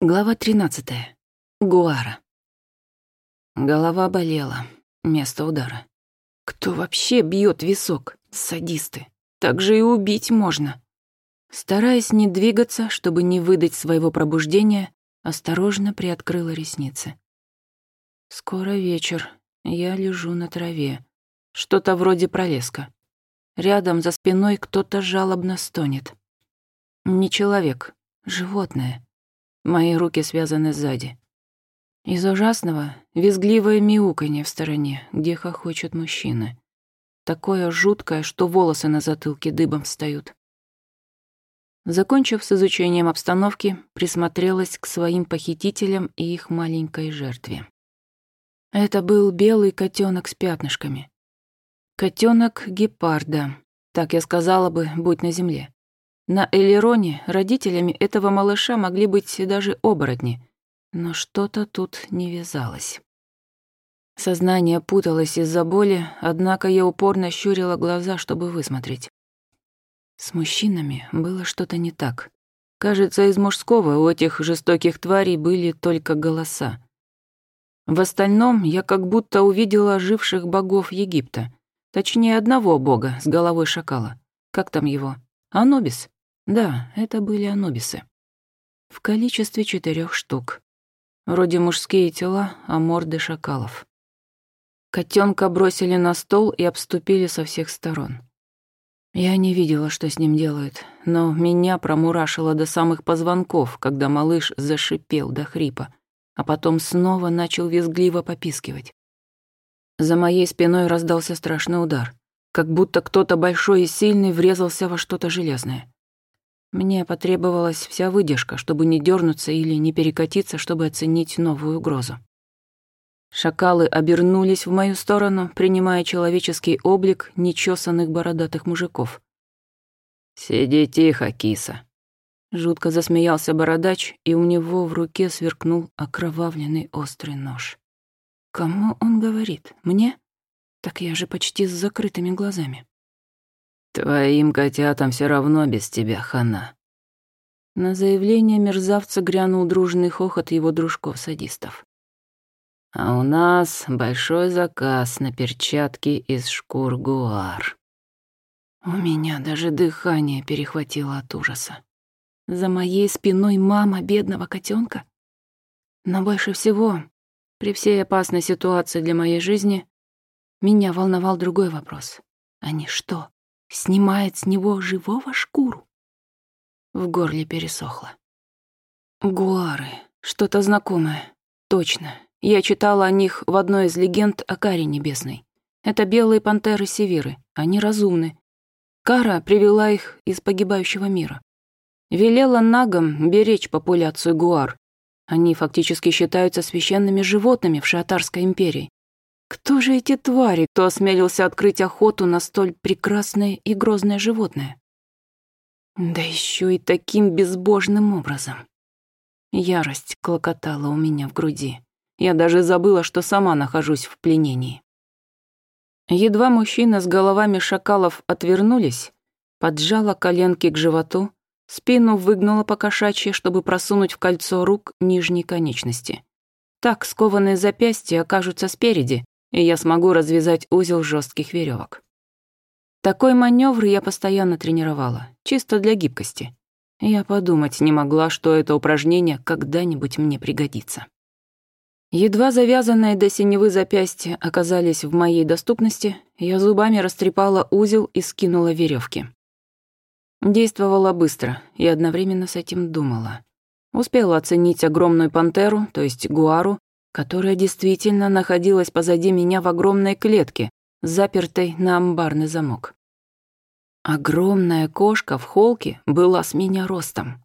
Глава 13. Гуара. Голова болела. Место удара. Кто вообще бьет висок? Садисты. Так же и убить можно. Стараясь не двигаться, чтобы не выдать своего пробуждения, осторожно приоткрыла ресницы. Скоро вечер. Я лежу на траве. Что-то вроде пролеска. Рядом за спиной кто-то жалобно стонет. Не человек, животное. Мои руки связаны сзади. Из ужасного — визгливое мяуканье в стороне, где хохочут мужчины. Такое жуткое, что волосы на затылке дыбом встают. Закончив с изучением обстановки, присмотрелась к своим похитителям и их маленькой жертве. Это был белый котенок с пятнышками. Котенок гепарда, так я сказала бы, будь на земле. На Элероне родителями этого малыша могли быть даже оборотни, но что-то тут не вязалось. Сознание путалось из-за боли, однако я упорно щурила глаза, чтобы высмотреть. С мужчинами было что-то не так. Кажется, из мужского у этих жестоких тварей были только голоса. В остальном я как будто увидела живших богов Египта. Точнее, одного бога с головой шакала. Как там его? Анубис. Да, это были анубисы. В количестве четырех штук. Вроде мужские тела, а морды шакалов. Котенка бросили на стол и обступили со всех сторон. Я не видела, что с ним делают, но меня промурашило до самых позвонков, когда малыш зашипел до хрипа, а потом снова начал визгливо попискивать. За моей спиной раздался страшный удар, как будто кто-то большой и сильный врезался во что-то железное. Мне потребовалась вся выдержка, чтобы не дернуться или не перекатиться, чтобы оценить новую угрозу. Шакалы обернулись в мою сторону, принимая человеческий облик нечесанных бородатых мужиков. «Сиди тихо, киса», — жутко засмеялся бородач, и у него в руке сверкнул окровавленный острый нож. «Кому он говорит? Мне? Так я же почти с закрытыми глазами». Твоим котятам все равно без тебя, хана. На заявление мерзавца грянул дружный хохот его дружков-садистов. А у нас большой заказ на перчатки из шкур гуар. У меня даже дыхание перехватило от ужаса. За моей спиной мама бедного котенка. Но больше всего, при всей опасной ситуации для моей жизни, меня волновал другой вопрос. Они что, Снимает с него живого шкуру. В горле пересохло. Гуары. Что-то знакомое. Точно. Я читала о них в одной из легенд о каре небесной. Это белые пантеры Севиры. Они разумны. Кара привела их из погибающего мира. Велела нагам беречь популяцию гуар. Они фактически считаются священными животными в Шиатарской империи, кто же эти твари, кто осмелился открыть охоту на столь прекрасное и грозное животное? Да еще и таким безбожным образом. Ярость клокотала у меня в груди. Я даже забыла, что сама нахожусь в пленении. Едва мужчина с головами шакалов отвернулись, поджала коленки к животу, спину выгнула по кошачьи, чтобы просунуть в кольцо рук нижней конечности. Так скованные запястья окажутся спереди, и я смогу развязать узел жестких веревок. Такой маневр я постоянно тренировала, чисто для гибкости. Я подумать не могла, что это упражнение когда-нибудь мне пригодится. Едва завязанные до синевы запястья оказались в моей доступности, я зубами растрепала узел и скинула веревки. Действовала быстро и одновременно с этим думала. Успела оценить огромную пантеру, то есть гуару, которая действительно находилась позади меня в огромной клетке, запертой на амбарный замок. Огромная кошка в холке была с меня ростом.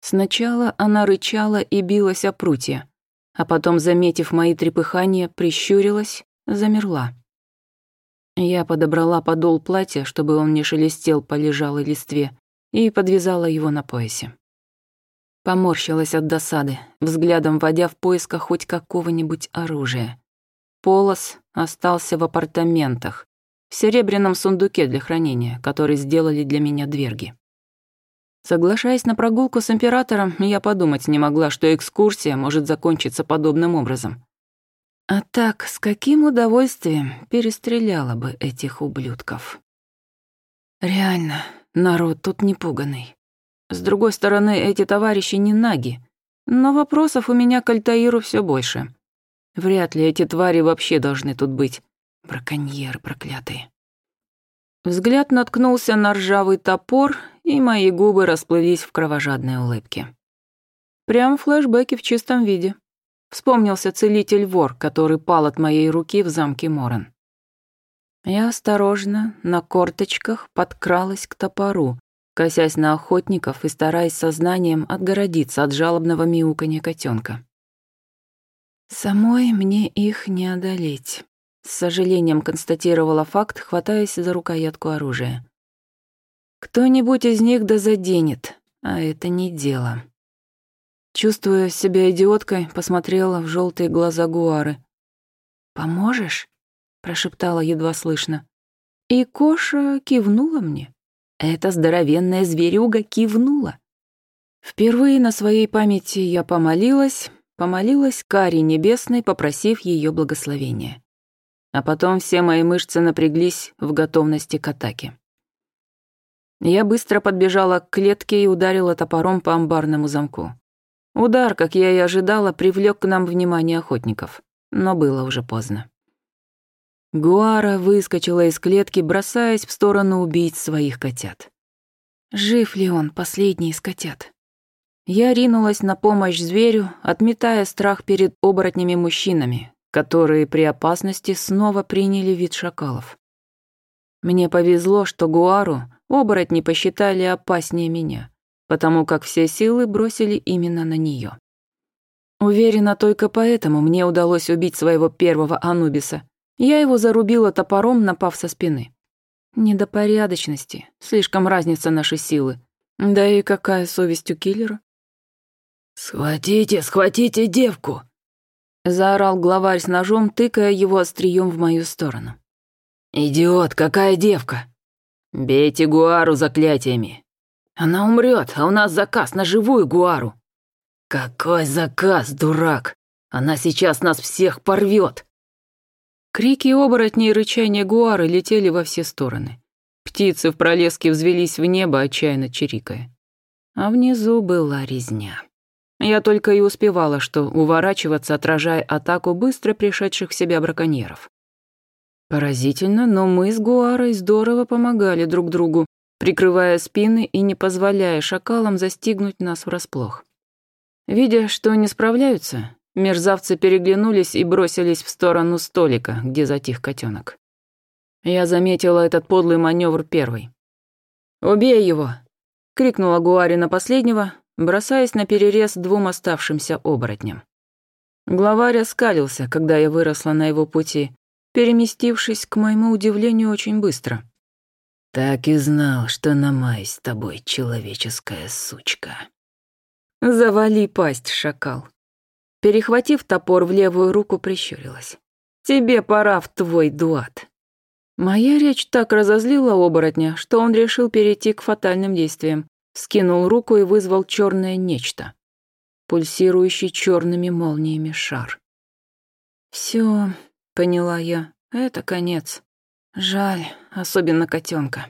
Сначала она рычала и билась о прутья, а потом, заметив мои трепыхания, прищурилась, замерла. Я подобрала подол платья, чтобы он не шелестел по лежалой листве, и подвязала его на поясе. Поморщилась от досады, взглядом водя в поисках хоть какого-нибудь оружия. Полос остался в апартаментах, в серебряном сундуке для хранения, который сделали для меня дверги. Соглашаясь на прогулку с императором, я подумать не могла, что экскурсия может закончиться подобным образом. А так, с каким удовольствием перестреляла бы этих ублюдков. Реально, народ тут не пуганный. С другой стороны, эти товарищи не наги. Но вопросов у меня к Альтаиру все больше. Вряд ли эти твари вообще должны тут быть. Браконьеры проклятые. Взгляд наткнулся на ржавый топор, и мои губы расплылись в кровожадной улыбке. Прям флешбеки в чистом виде. Вспомнился целитель-вор, который пал от моей руки в замке Моран. Я осторожно, на корточках, подкралась к топору, косясь на охотников и стараясь сознанием отгородиться от жалобного мяуканья котенка. «Самой мне их не одолеть», — с сожалением констатировала факт, хватаясь за рукоятку оружия. «Кто-нибудь из них да заденет, а это не дело». Чувствуя себя идиоткой, посмотрела в желтые глаза Гуары. «Поможешь?» — прошептала едва слышно. И Коша кивнула мне. Эта здоровенная зверюга кивнула. Впервые на своей памяти я помолилась, помолилась Каре Небесной, попросив ее благословения. А потом все мои мышцы напряглись в готовности к атаке. Я быстро подбежала к клетке и ударила топором по амбарному замку. Удар, как я и ожидала, привлек к нам внимание охотников, но было уже поздно. Гуара выскочила из клетки, бросаясь в сторону убить своих котят. Жив ли он, последний из котят? Я ринулась на помощь зверю, отметая страх перед оборотнями-мужчинами, которые при опасности снова приняли вид шакалов. Мне повезло, что Гуару оборотни посчитали опаснее меня, потому как все силы бросили именно на нее. Уверена, только поэтому мне удалось убить своего первого Анубиса, я его зарубила топором, напав со спины. Недопорядочности. слишком разница нашей силы. Да и какая совесть у киллера? «Схватите, схватите девку!» Заорал главарь с ножом, тыкая его острием в мою сторону. «Идиот, какая девка! Бейте Гуару заклятиями! Она умрет, а у нас заказ на живую Гуару!» «Какой заказ, дурак! Она сейчас нас всех порвет!» Крики оборотней и рычания гуары летели во все стороны. Птицы в пролеске взвелись в небо, отчаянно чирикая. А внизу была резня. Я только и успевала, что уворачиваться, отражая атаку быстро пришедших в себя браконьеров. Поразительно, но мы с Гуарой здорово помогали друг другу, прикрывая спины и не позволяя шакалам застигнуть нас врасплох. Видя, что не справляются, Мерзавцы переглянулись и бросились в сторону столика, где затих котенок. Я заметила этот подлый маневр первый. «Убей его!» — крикнула Гуари на последнего, бросаясь на перерез двум оставшимся оборотням. Главарь оскалился, когда я выросла на его пути, переместившись, к моему удивлению, очень быстро. «Так и знал, что на май с тобой человеческая сучка». «Завали пасть, шакал!» Перехватив топор в левую руку, прищурилась. «Тебе пора в твой дуат». Моя речь так разозлила оборотня, что он решил перейти к фатальным действиям. Скинул руку и вызвал черное нечто, пульсирующий черными молниями шар. «Все», — поняла я, — «это конец. Жаль, особенно котенка».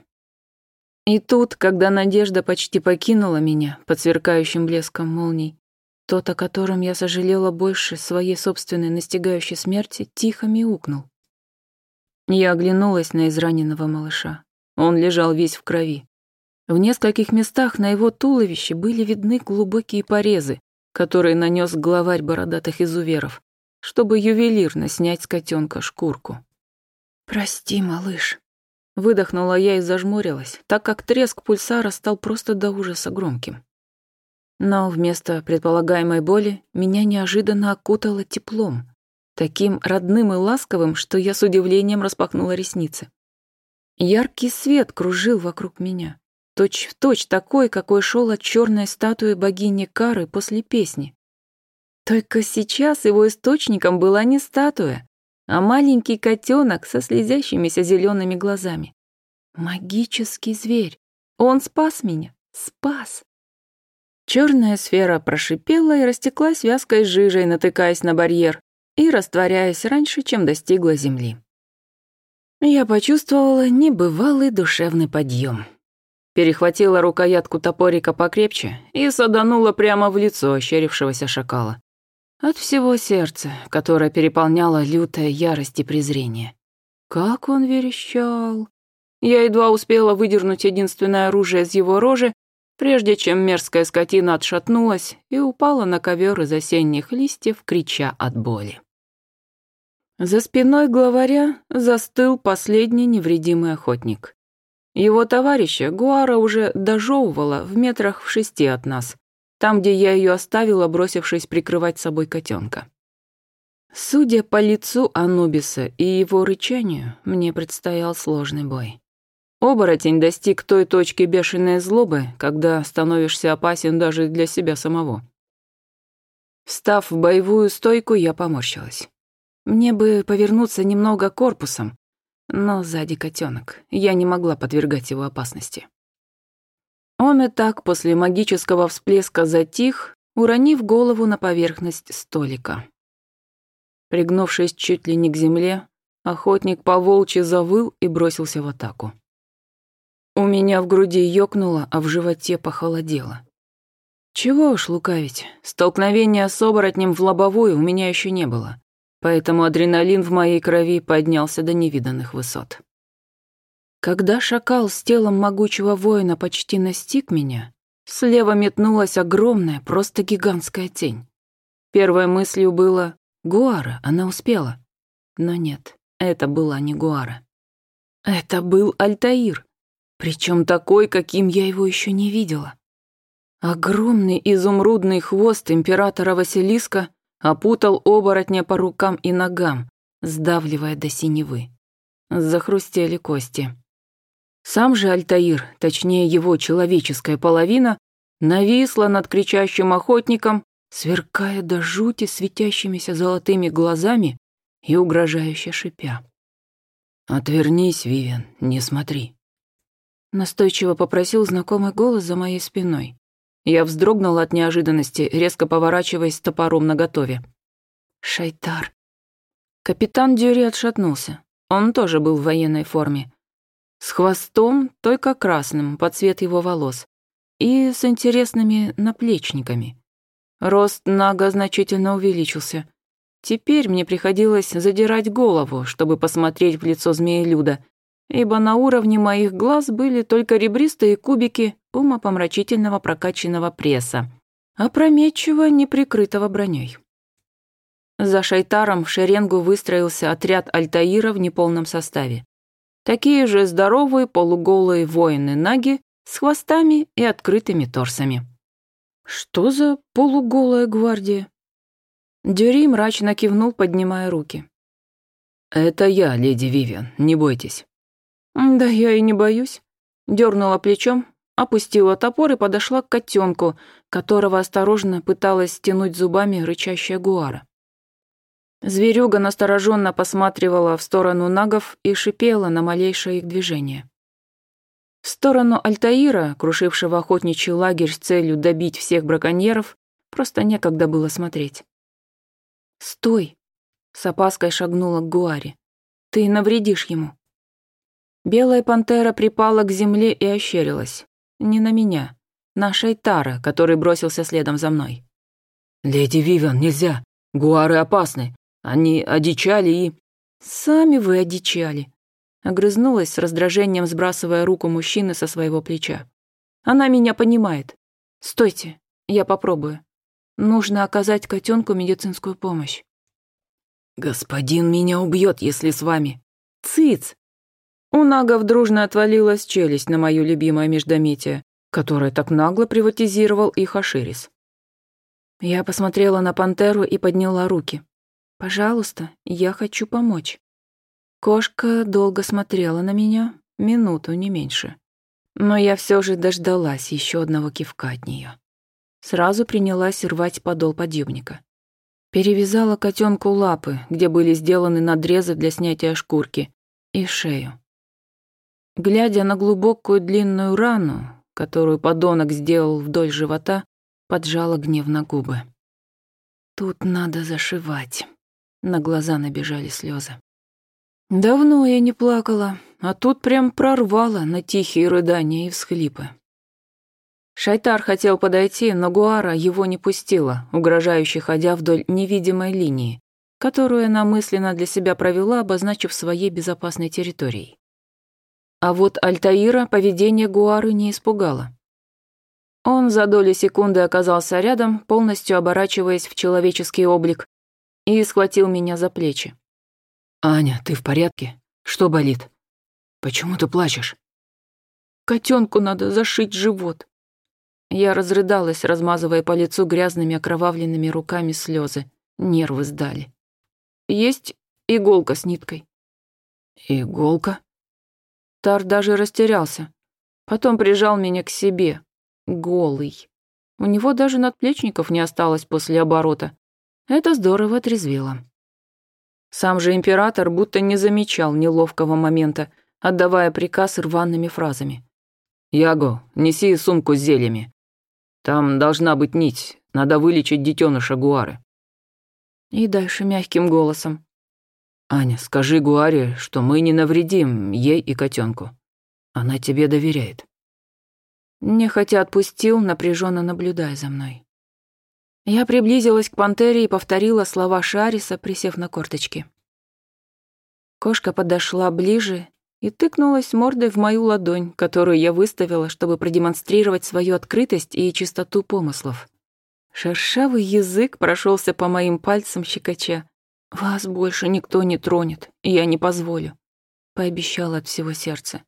И тут, когда надежда почти покинула меня под сверкающим блеском молний, тот, о котором я сожалела больше своей собственной настигающей смерти, тихо мяукнул. Я оглянулась на израненного малыша. Он лежал весь в крови. В нескольких местах на его туловище были видны глубокие порезы, которые нанес главарь бородатых изуверов, чтобы ювелирно снять с котенка шкурку. «Прости, малыш», — выдохнула я и зажмурилась, так как треск пульсара стал просто до ужаса громким. Но вместо предполагаемой боли меня неожиданно окутало теплом, таким родным и ласковым, что я с удивлением распахнула ресницы. Яркий свет кружил вокруг меня, точь в точь такой, какой шел от черной статуи богини Кары после песни. Только сейчас его источником была не статуя, а маленький котенок со слезящимися зелеными глазами. Магический зверь. Он спас меня. Спас. Черная сфера прошипела и растеклась вязкой жижей, натыкаясь на барьер и растворяясь раньше, чем достигла земли. Я почувствовала небывалый душевный подъем. Перехватила рукоятку топорика покрепче и саданула прямо в лицо ощерившегося шакала. От всего сердца, которое переполняло лютая ярость и презрение. Как он верещал! Я едва успела выдернуть единственное оружие из его рожи, прежде чем мерзкая скотина отшатнулась и упала на ковер из осенних листьев, крича от боли. За спиной главаря застыл последний невредимый охотник. Его товарища Гуара уже дожевывала в метрах в шести от нас, там, где я ее оставила, бросившись прикрывать собой котенка. Судя по лицу Анубиса и его рычанию, мне предстоял сложный бой. Оборотень достиг той точки бешеной злобы, когда становишься опасен даже для себя самого. Встав в боевую стойку, я поморщилась. Мне бы повернуться немного корпусом, но сзади котенок. Я не могла подвергать его опасности. Он и так после магического всплеска затих, уронив голову на поверхность столика. Пригнувшись чуть ли не к земле, охотник по волчьи завыл и бросился в атаку. У меня в груди ёкнуло, а в животе похолодело. Чего уж лукавить, столкновения с оборотнем в лобовую у меня еще не было, поэтому адреналин в моей крови поднялся до невиданных высот. Когда шакал с телом могучего воина почти настиг меня, слева метнулась огромная, просто гигантская тень. Первой мыслью было «Гуара, она успела». Но нет, это была не Гуара. Это был Альтаир. Причем такой, каким я его еще не видела. Огромный изумрудный хвост императора Василиска опутал оборотня по рукам и ногам, сдавливая до синевы. Захрустели кости. Сам же Альтаир, точнее его человеческая половина, нависла над кричащим охотником, сверкая до жути светящимися золотыми глазами и угрожающе шипя. «Отвернись, Вивен, не смотри». Настойчиво попросил знакомый голос за моей спиной. Я вздрогнул от неожиданности, резко поворачиваясь с топором наготове. «Шайтар!» Капитан Дюри отшатнулся. Он тоже был в военной форме. С хвостом, только красным, под цвет его волос. И с интересными наплечниками. Рост Нага значительно увеличился. Теперь мне приходилось задирать голову, чтобы посмотреть в лицо змеелюда, ибо на уровне моих глаз были только ребристые кубики умопомрачительного прокачанного пресса, опрометчиво неприкрытого броней. За шайтаром в шеренгу выстроился отряд Альтаира в неполном составе. Такие же здоровые полуголые воины-наги с хвостами и открытыми торсами. Что за полуголая гвардия? Дюри мрачно кивнул, поднимая руки. «Это я, леди Вивиан, не бойтесь». «Да я и не боюсь». Дернула плечом, опустила топор и подошла к котенку, которого осторожно пыталась стянуть зубами рычащая гуара. Зверюга настороженно посматривала в сторону нагов и шипела на малейшее их движение. В сторону Альтаира, крушившего охотничий лагерь с целью добить всех браконьеров, просто некогда было смотреть. «Стой!» — с опаской шагнула к Гуаре. «Ты навредишь ему!» Белая пантера припала к земле и ощерилась. Не на меня. На Шайтара, который бросился следом за мной. «Леди Вивен, нельзя! Гуары опасны! Они одичали и...» «Сами вы одичали!» Огрызнулась с раздражением, сбрасывая руку мужчины со своего плеча. «Она меня понимает. Стойте, я попробую. Нужно оказать котенку медицинскую помощь». «Господин меня убьет, если с вами». Цыц! У нагов дружно отвалилась челюсть на мою любимое междометие, которое так нагло приватизировал их Аширис. Я посмотрела на пантеру и подняла руки. «Пожалуйста, я хочу помочь». Кошка долго смотрела на меня, минуту не меньше. Но я все же дождалась еще одного кивка от нее. Сразу принялась рвать подол подъемника. Перевязала котенку лапы, где были сделаны надрезы для снятия шкурки, и шею. Глядя на глубокую длинную рану, которую подонок сделал вдоль живота, поджала гневно губы. «Тут надо зашивать». На глаза набежали слезы. «Давно я не плакала, а тут прям прорвала на тихие рыдания и всхлипы». Шайтар хотел подойти, но Гуара его не пустила, угрожающе ходя вдоль невидимой линии, которую она мысленно для себя провела, обозначив своей безопасной территорией. А вот Альтаира поведение Гуары не испугало. Он за долю секунды оказался рядом, полностью оборачиваясь в человеческий облик, и схватил меня за плечи. «Аня, ты в порядке? Что болит? Почему ты плачешь?» «Котенку надо зашить живот». Я разрыдалась, размазывая по лицу грязными окровавленными руками слезы. Нервы сдали. «Есть иголка с ниткой». «Иголка?» Тар даже растерялся. Потом прижал меня к себе. Голый. У него даже надплечников не осталось после оборота. Это здорово отрезвило. Сам же император будто не замечал неловкого момента, отдавая приказ рваными фразами. «Яго, неси сумку с зельями. Там должна быть нить, надо вылечить детеныша Гуары». И дальше мягким голосом. «Аня, скажи Гуаре, что мы не навредим ей и котенку. Она тебе доверяет». Нехотя отпустил, напряженно наблюдая за мной. Я приблизилась к пантере и повторила слова Шариса, присев на корточки. Кошка подошла ближе и тыкнулась мордой в мою ладонь, которую я выставила, чтобы продемонстрировать свою открытость и чистоту помыслов. Шершавый язык прошелся по моим пальцам щекоча, «Вас больше никто не тронет, и я не позволю», — пообещала от всего сердца.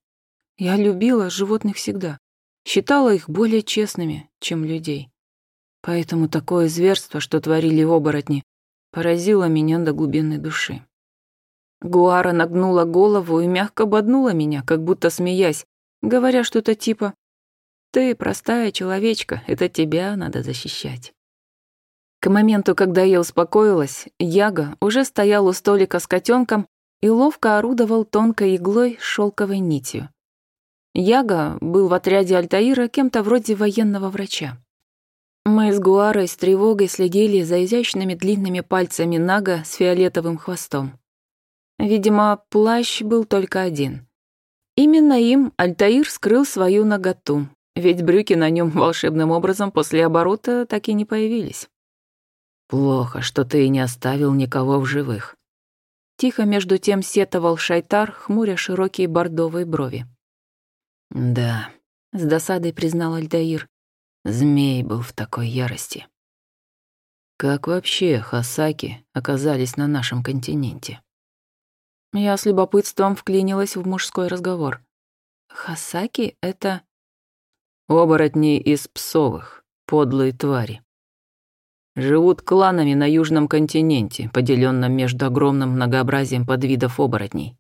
Я любила животных всегда, считала их более честными, чем людей. Поэтому такое зверство, что творили оборотни, поразило меня до глубины души. Гуара нагнула голову и мягко ободнула меня, как будто смеясь, говоря что-то типа «Ты простая человечка, это тебя надо защищать». К моменту, когда я успокоилась, Яга уже стоял у столика с котенком и ловко орудовал тонкой иглой с шелковой нитью. Яга был в отряде Альтаира кем-то вроде военного врача. Мы с Гуарой с тревогой следили за изящными длинными пальцами Нага с фиолетовым хвостом. Видимо, плащ был только один. Именно им Альтаир скрыл свою наготу, ведь брюки на нем волшебным образом после оборота так и не появились. Плохо, что ты и не оставил никого в живых. Тихо между тем сетовал Шайтар, хмуря широкие бордовые брови. Да, с досадой признал Альдаир. Змей был в такой ярости. Как вообще хасаки оказались на нашем континенте? Я с любопытством вклинилась в мужской разговор. Хасаки — это... Оборотни из псовых, подлые твари. Живут кланами на южном континенте, поделенном между огромным многообразием подвидов оборотней.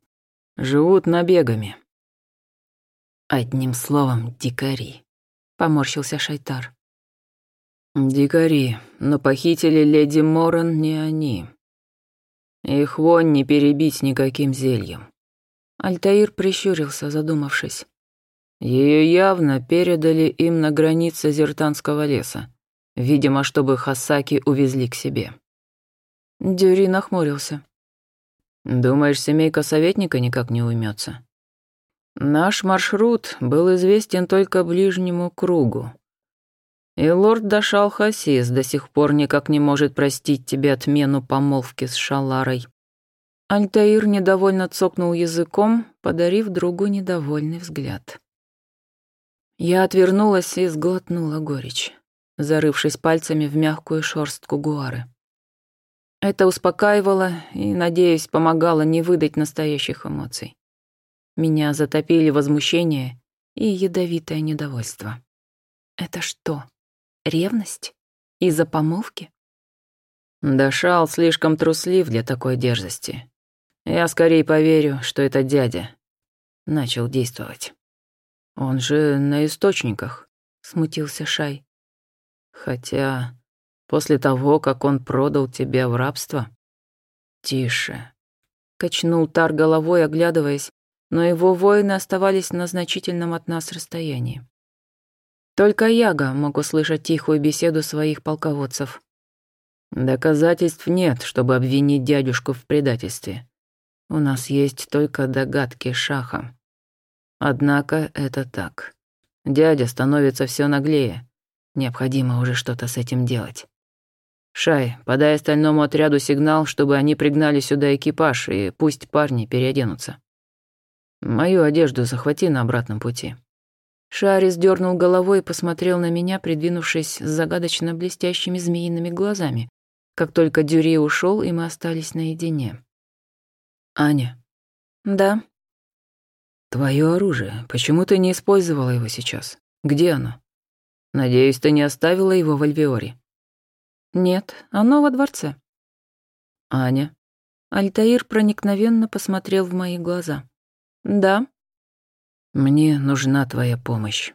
Живут набегами. Одним словом, дикари. Поморщился Шайтар. Дикари, но похитили леди Моран не они. Их вон не перебить никаким зельем. Альтаир прищурился, задумавшись. Ее явно передали им на границе Зертанского леса. Видимо, чтобы Хасаки увезли к себе. Дюри нахмурился. «Думаешь, семейка советника никак не уймется? Наш маршрут был известен только ближнему кругу. И лорд Дашал Хасис до сих пор никак не может простить тебе отмену помолвки с Шаларой». Альтаир недовольно цокнул языком, подарив другу недовольный взгляд. Я отвернулась и сглотнула горечь зарывшись пальцами в мягкую шерстку гуары. Это успокаивало и, надеюсь, помогало не выдать настоящих эмоций. Меня затопили возмущение и ядовитое недовольство. Это что, ревность? Из-за помолвки? Дашал слишком труслив для такой дерзости. Я скорее поверю, что это дядя. Начал действовать. Он же на источниках, смутился Шай. Хотя после того, как он продал тебя в рабство... Тише. Качнул Тар головой, оглядываясь, но его воины оставались на значительном от нас расстоянии. Только Яга мог услышать тихую беседу своих полководцев. Доказательств нет, чтобы обвинить дядюшку в предательстве. У нас есть только догадки Шаха. Однако это так. Дядя становится все наглее. Необходимо уже что-то с этим делать. Шай, подай остальному отряду сигнал, чтобы они пригнали сюда экипаж, и пусть парни переоденутся. Мою одежду захвати на обратном пути. Шарис дернул головой и посмотрел на меня, придвинувшись с загадочно блестящими змеиными глазами, как только Дюри ушел, и мы остались наедине. «Аня». «Да». «Твое оружие. Почему ты не использовала его сейчас? Где оно?» «Надеюсь, ты не оставила его в Альвиоре?» «Нет, оно во дворце». «Аня?» Альтаир проникновенно посмотрел в мои глаза. «Да?» «Мне нужна твоя помощь».